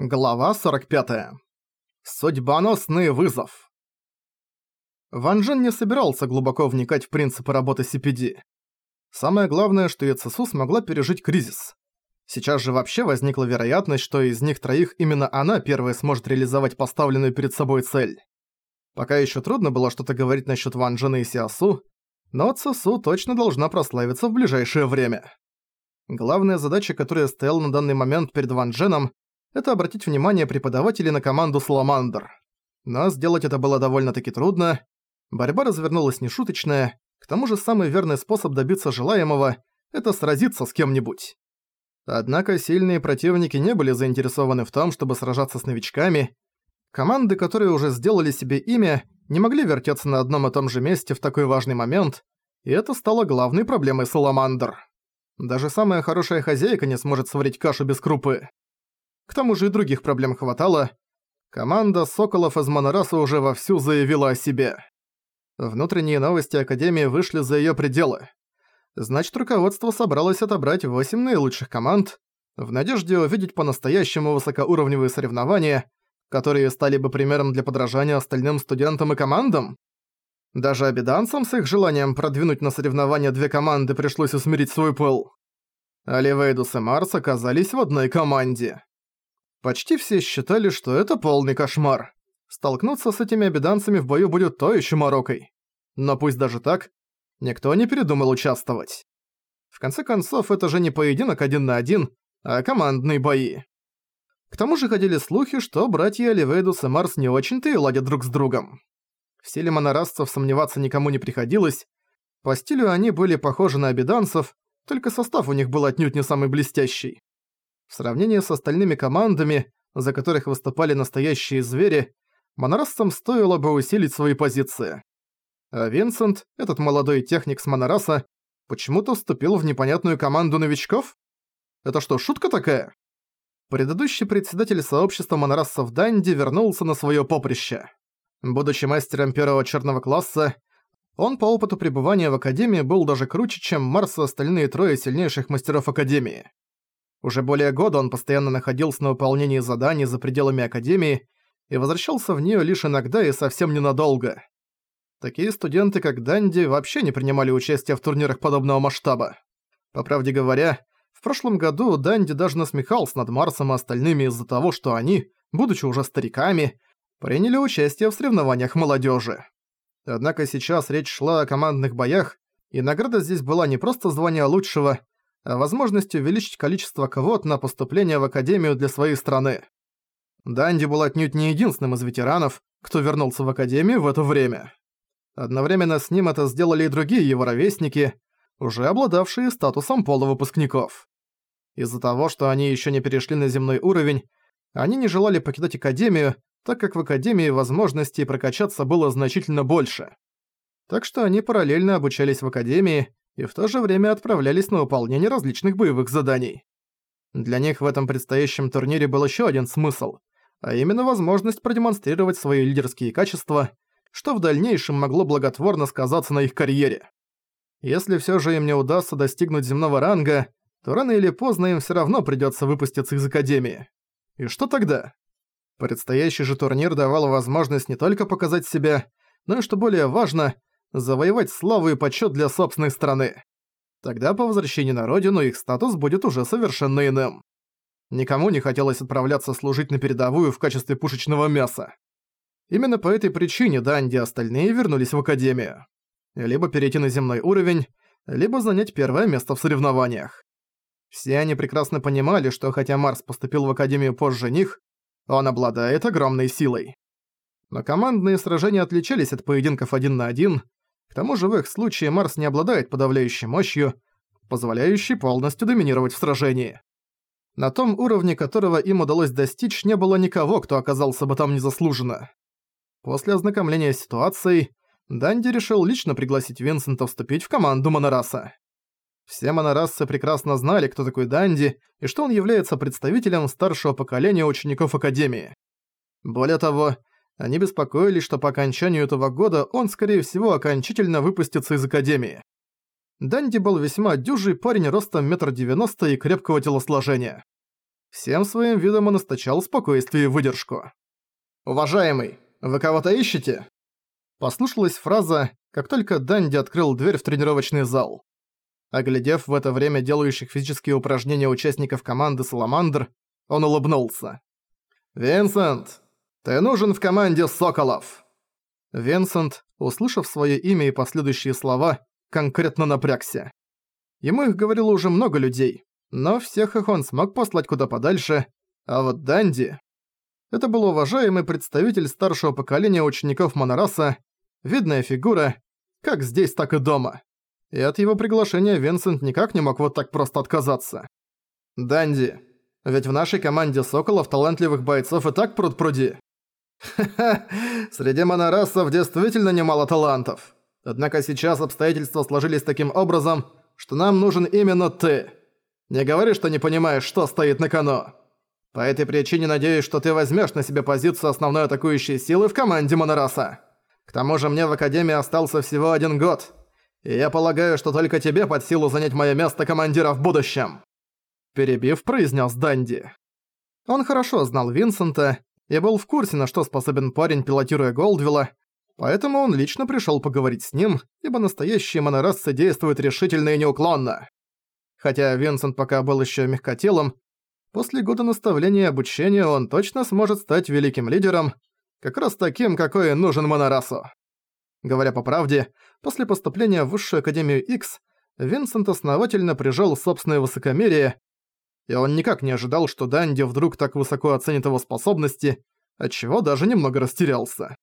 Глава 45. Судьбоносный вызов. Ван Джен не собирался глубоко вникать в принципы работы CPD. Самое главное, что ЕЦСУ смогла пережить кризис. Сейчас же вообще возникла вероятность, что из них троих именно она первая сможет реализовать поставленную перед собой цель. Пока еще трудно было что-то говорить насчет Ван Джена и Сиасу, но Цесу точно должна прославиться в ближайшее время. Главная задача, которая стояла на данный момент перед Ван Дженом, это обратить внимание преподавателей на команду «Саламандр». Но сделать это было довольно-таки трудно. Борьба развернулась нешуточная, к тому же самый верный способ добиться желаемого – это сразиться с кем-нибудь. Однако сильные противники не были заинтересованы в том, чтобы сражаться с новичками. Команды, которые уже сделали себе имя, не могли вертеться на одном и том же месте в такой важный момент, и это стало главной проблемой Саламандр. Даже самая хорошая хозяйка не сможет сварить кашу без крупы. К тому же и других проблем хватало. Команда Соколов из Монораса уже вовсю заявила о себе. Внутренние новости Академии вышли за её пределы. Значит, руководство собралось отобрать 8 наилучших команд, в надежде увидеть по-настоящему высокоуровневые соревнования, которые стали бы примером для подражания остальным студентам и командам. Даже обиданцам с их желанием продвинуть на соревнования две команды пришлось усмирить свой пыл. Оливейдус и Марс оказались в одной команде. Почти все считали, что это полный кошмар. Столкнуться с этими обиданцами в бою будет то еще морокой. Но пусть даже так, никто не передумал участвовать. В конце концов, это же не поединок один на один, а командные бои. К тому же ходили слухи, что братья Оливейдус и Марс не очень-то и ладят друг с другом. В силе монорасцев сомневаться никому не приходилось. По стилю они были похожи на обиданцев, только состав у них был отнюдь не самый блестящий. В сравнении с остальными командами, за которых выступали настоящие звери, монорасцам стоило бы усилить свои позиции. А Винсент, этот молодой техник с монораса, почему-то вступил в непонятную команду новичков? Это что, шутка такая? Предыдущий председатель сообщества монорасцев Данди вернулся на своё поприще. Будучи мастером первого черного класса, он по опыту пребывания в Академии был даже круче, чем Марс и остальные трое сильнейших мастеров Академии. Уже более года он постоянно находился на выполнении заданий за пределами Академии и возвращался в неё лишь иногда и совсем ненадолго. Такие студенты, как Данди, вообще не принимали участие в турнирах подобного масштаба. По правде говоря, в прошлом году Данди даже насмехался над Марсом и остальными из-за того, что они, будучи уже стариками, приняли участие в соревнованиях молодежи. Однако сейчас речь шла о командных боях, и награда здесь была не просто звание лучшего, а возможностью увеличить количество квот на поступление в Академию для своей страны. Данди был отнюдь не единственным из ветеранов, кто вернулся в Академию в это время. Одновременно с ним это сделали и другие его ровесники, уже обладавшие статусом полувыпускников. Из-за того, что они еще не перешли на земной уровень, они не желали покидать Академию, так как в Академии возможностей прокачаться было значительно больше. Так что они параллельно обучались в Академии, и в то же время отправлялись на выполнение различных боевых заданий. Для них в этом предстоящем турнире был еще один смысл, а именно возможность продемонстрировать свои лидерские качества, что в дальнейшем могло благотворно сказаться на их карьере. Если все же им не удастся достигнуть земного ранга, то рано или поздно им все равно придется выпуститься из Академии. И что тогда? Предстоящий же турнир давал возможность не только показать себя, но и, что более важно, завоевать славу и почет для собственной страны. Тогда по возвращении на родину их статус будет уже совершенно иным. Никому не хотелось отправляться служить на передовую в качестве пушечного мяса. Именно по этой причине Данди и остальные вернулись в Академию. Либо перейти на земной уровень, либо занять первое место в соревнованиях. Все они прекрасно понимали, что хотя Марс поступил в Академию позже них, он обладает огромной силой. Но командные сражения отличались от поединков один на один, тому же в их случае Марс не обладает подавляющей мощью, позволяющей полностью доминировать в сражении. На том уровне, которого им удалось достичь, не было никого, кто оказался бы там незаслуженно. После ознакомления с ситуацией, Данди решил лично пригласить Винсента вступить в команду Монораса. Все монорасцы прекрасно знали, кто такой Данди, и что он является представителем старшего поколения учеников Академии. Более того, они беспокоились, что по окончанию этого года он, скорее всего, окончательно выпустится из Академии. Данди был весьма дюжий парень ростом метр девяносто и крепкого телосложения. Всем своим видом он источал спокойствие и выдержку. «Уважаемый, вы кого-то ищете?» Послушалась фраза, как только Данди открыл дверь в тренировочный зал. Оглядев в это время делающих физические упражнения участников команды «Саламандр», он улыбнулся. «Винсент, ты нужен в команде «Соколов». Винсент, услышав свое имя и последующие слова, конкретно напрягся. Ему их говорило уже много людей, но всех их он смог послать куда подальше, а вот Данди... Это был уважаемый представитель старшего поколения учеников Монораса, видная фигура, как здесь, так и дома. И от его приглашения Винсент никак не мог вот так просто отказаться. «Данди, ведь в нашей команде Соколов талантливых бойцов и так пруд-пруди». «Ха-ха, среди монорасов действительно немало талантов. Однако сейчас обстоятельства сложились таким образом, что нам нужен именно ты. Не говори, что не понимаешь, что стоит на кону. По этой причине надеюсь, что ты возьмешь на себя позицию основной атакующей силы в команде Монораса. К тому же мне в Академии остался всего один год, и я полагаю, что только тебе под силу занять мое место командира в будущем». Перебив, произнес Данди. Он хорошо знал Винсента и был в курсе, на что способен парень, пилотируя Голдвилла, поэтому он лично пришел поговорить с ним, ибо настоящие монорасцы действуют решительно и неуклонно. Хотя Винсент пока был еще мягкотелым, после года наставления и обучения он точно сможет стать великим лидером, как раз таким, какой нужен монорасу. Говоря по правде, после поступления в Высшую Академию X Винсент основательно прижал собственное высокомерие, и он никак не ожидал, что Данди вдруг так высоко оценит его способности, отчего даже немного растерялся.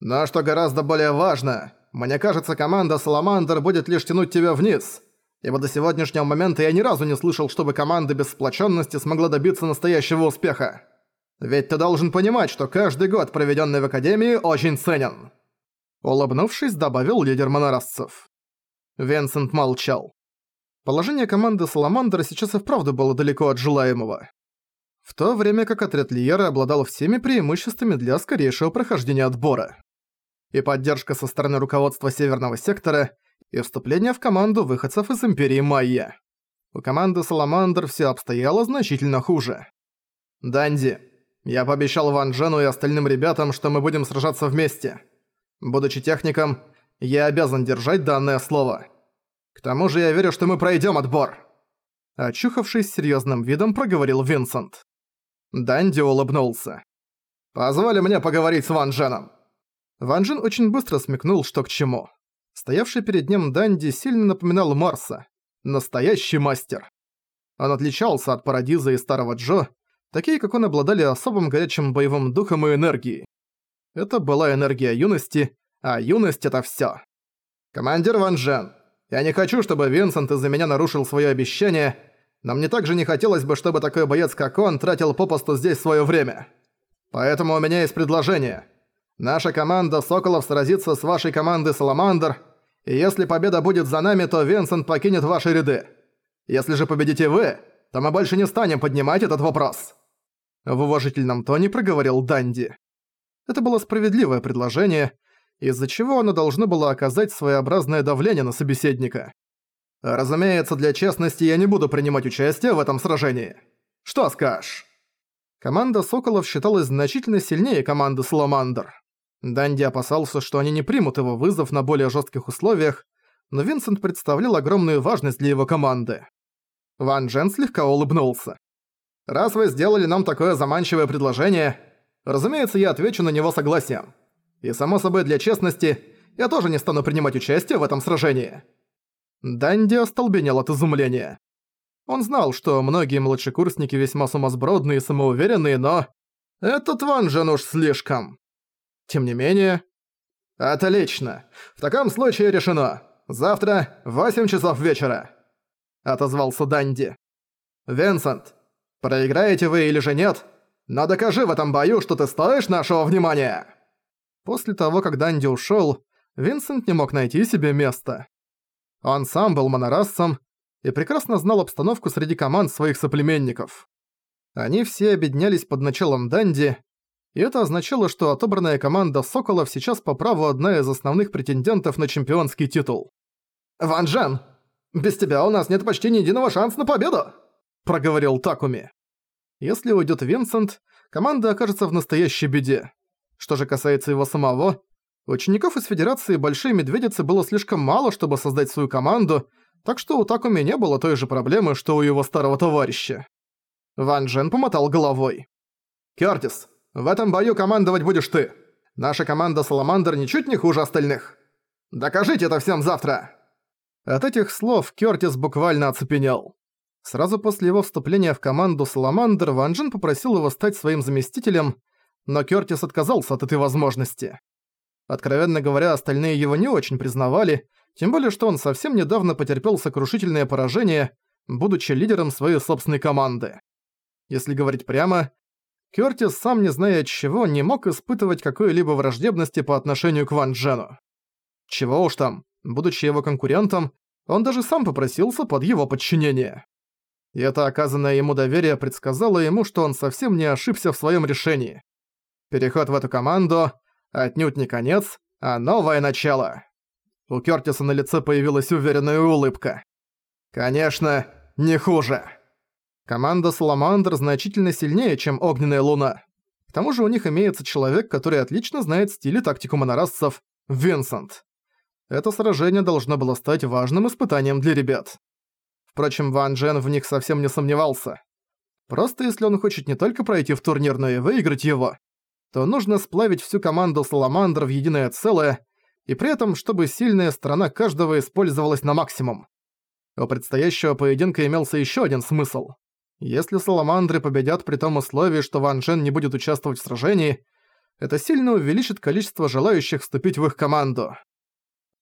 Но что гораздо более важно, мне кажется, команда Саламандр будет лишь тянуть тебя вниз, ибо до сегодняшнего момента я ни разу не слышал, чтобы команда без сплоченности смогла добиться настоящего успеха. Ведь ты должен понимать, что каждый год, проведенный в Академии, очень ценен. Улыбнувшись, добавил лидер монорасцев. Винсент молчал. Положение команды Саламандра сейчас и вправду было далеко от желаемого. В то время как отряд Лиера обладал всеми преимуществами для скорейшего прохождения отбора. И поддержка со стороны руководства Северного Сектора, и вступление в команду выходцев из Империи Майя. У команды Саламандр все обстояло значительно хуже. «Данди, я пообещал Ван Джену и остальным ребятам, что мы будем сражаться вместе. Будучи техником, я обязан держать данное слово. Тому же я верю, что мы пройдем отбор. Очухавшись серьезным видом, проговорил Винсент. Данди улыбнулся. «Позволь мне поговорить с Ван Дженом». Ван Джен очень быстро смекнул, что к чему. Стоявший перед ним Данди сильно напоминал Марса. Настоящий мастер. Он отличался от Парадиза и Старого Джо, такие как он обладали особым горячим боевым духом и энергией. Это была энергия юности, а юность — это всё. «Командир Ван Джен, я не хочу, чтобы Винсент из-за меня нарушил своё обещание, но мне также не хотелось бы, чтобы такой боец, как он, тратил попусту здесь своё время. Поэтому у меня есть предложение. Наша команда Соколов сразится с вашей командой Саламандр, и если победа будет за нами, то Винсент покинет ваши ряды. Если же победите вы, то мы больше не станем поднимать этот вопрос». В уважительном тоне проговорил Данди. Это было справедливое предложение, из-за чего оно должно было оказать своеобразное давление на собеседника. «Разумеется, для честности я не буду принимать участие в этом сражении. Что скажешь?» Команда Соколов считалась значительно сильнее команды Саламандр. Данди опасался, что они не примут его вызов на более жестких условиях, но Винсент представлял огромную важность для его команды. Ван Джен слегка улыбнулся. «Раз вы сделали нам такое заманчивое предложение, Разумеется, я отвечу на него согласием. И само собой, для честности, я тоже не стану принимать участие в этом сражении». Данди остолбенел от изумления. Он знал, что многие младшекурсники весьма сумасбродные и самоуверенные, но... Этот Ван Джен уж слишком. Тем не менее... «Отлично. В таком случае решено. Завтра в 8 часов вечера», — отозвался Данди. «Винсент, проиграете вы или же нет, но докажи в этом бою, что ты стоишь нашего внимания!» После того, как Данди ушёл, Винсент не мог найти себе места. Он сам был монорасцем и прекрасно знал обстановку среди команд своих соплеменников. Они все объединялись под началом Данди, и это означало, что отобранная команда Соколов сейчас по праву одна из основных претендентов на чемпионский титул. «Ван Джен, без тебя у нас нет почти ни единого шанса на победу!» – проговорил Такуми. Если уйдет Винсент, команда окажется в настоящей беде. Что же касается его самого, учеников из Федерации Большой Медведицы было слишком мало, чтобы создать свою команду, так что у Такуми не было той же проблемы, что у его старого товарища. Ван Джен помотал головой. «Кёртис, в этом бою командовать будешь ты. Наша команда Саламандр ничуть не хуже остальных. Докажите это всем завтра!» От этих слов Кёртис буквально оцепенел. Сразу после его вступления в команду Саламандр Ван Джен попросил его стать своим заместителем, но Кёртис отказался от этой возможности. Откровенно говоря, остальные его не очень признавали, тем более что он совсем недавно потерпел сокрушительное поражение, будучи лидером своей собственной команды. Если говорить прямо, Кёртис, сам не зная от чего, не мог испытывать какой-либо враждебности по отношению к Ван Джену. Чего уж там, будучи его конкурентом, он даже сам попросился под его подчинение. И это оказанное ему доверие предсказало ему, что он совсем не ошибся в своем решении. Переход в эту команду – отнюдь не конец, а новое начало. У Кёртиса на лице появилась уверенная улыбка. Конечно, не хуже. Команда Саламандр значительно сильнее, чем Огненная Луна. К тому же у них имеется человек, который отлично знает стиль и тактику монорасцев – Винсент. Это сражение должно было стать важным испытанием для ребят. Впрочем, Ван Джен в них совсем не сомневался. Просто если он хочет не только пройти в турнир, но и выиграть его, то нужно сплавить всю команду Саламандр в единое целое, и при этом, чтобы сильная сторона каждого использовалась на максимум. У предстоящего поединка имелся еще один смысл. Если Саламандры победят при том условии, что Ван Джен не будет участвовать в сражении, это сильно увеличит количество желающих вступить в их команду.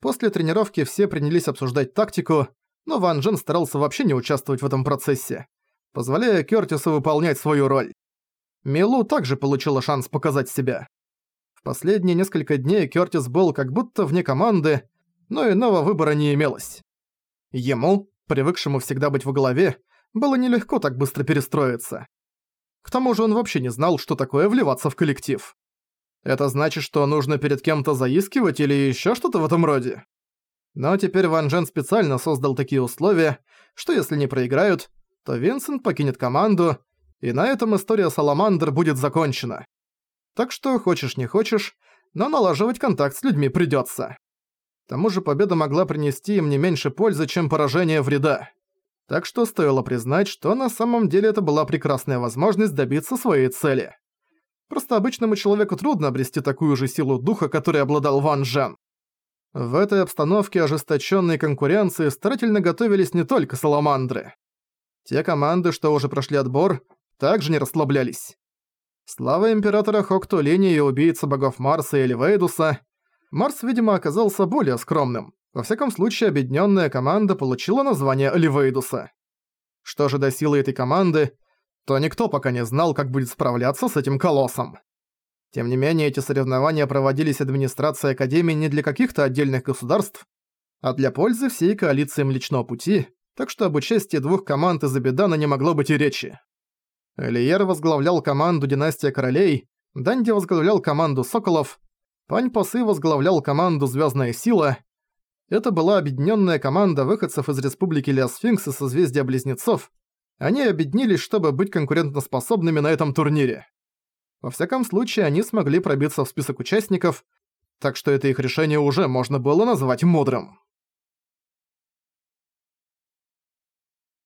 После тренировки все принялись обсуждать тактику, но Ван Джен старался вообще не участвовать в этом процессе, позволяя Кёртису выполнять свою роль. Милу также получила шанс показать себя. В последние несколько дней Кёртис был как будто вне команды, но иного выбора не имелось. Ему, привыкшему всегда быть во главе, было нелегко так быстро перестроиться. К тому же он вообще не знал, что такое вливаться в коллектив. Это значит, что нужно перед кем-то заискивать или ещё что-то в этом роде? Но теперь Ван Джен специально создал такие условия, что если не проиграют, то Винсент покинет команду, и на этом история Саламандр будет закончена. Так что, хочешь не хочешь, но налаживать контакт с людьми придётся. К тому же победа могла принести им не меньше пользы, чем поражение вреда. Так что стоило признать, что на самом деле это была прекрасная возможность добиться своей цели. Просто обычному человеку трудно обрести такую же силу духа, которой обладал Ван Джен. В этой обстановке ожесточенной конкуренции старательно готовились не только саламандры. Те команды, что уже прошли отбор, также не расслаблялись. Слава Императора Хоктулини и убийца богов Марса и Эливейдуса, Марс, видимо, оказался более скромным. Во всяком случае, объединенная команда получила название Эливейдуса. Что же до силы этой команды, то никто пока не знал, как будет справляться с этим колоссом. Тем не менее, эти соревнования проводились администрацией Академии не для каких-то отдельных государств, а для пользы всей коалиции Млечного Пути, так что об участии двух команд из Абидана не могло быть и речи. Элиер возглавлял команду Династия Королей, Данди возглавлял команду Соколов, Пань Посы возглавлял команду Звездная Сила. Это была объединенная команда выходцев из Республики Леосфинкс и Созвездия Близнецов, они объединились, чтобы быть конкурентоспособными на этом турнире. Во всяком случае, они смогли пробиться в список участников, так что это их решение уже можно было назвать мудрым.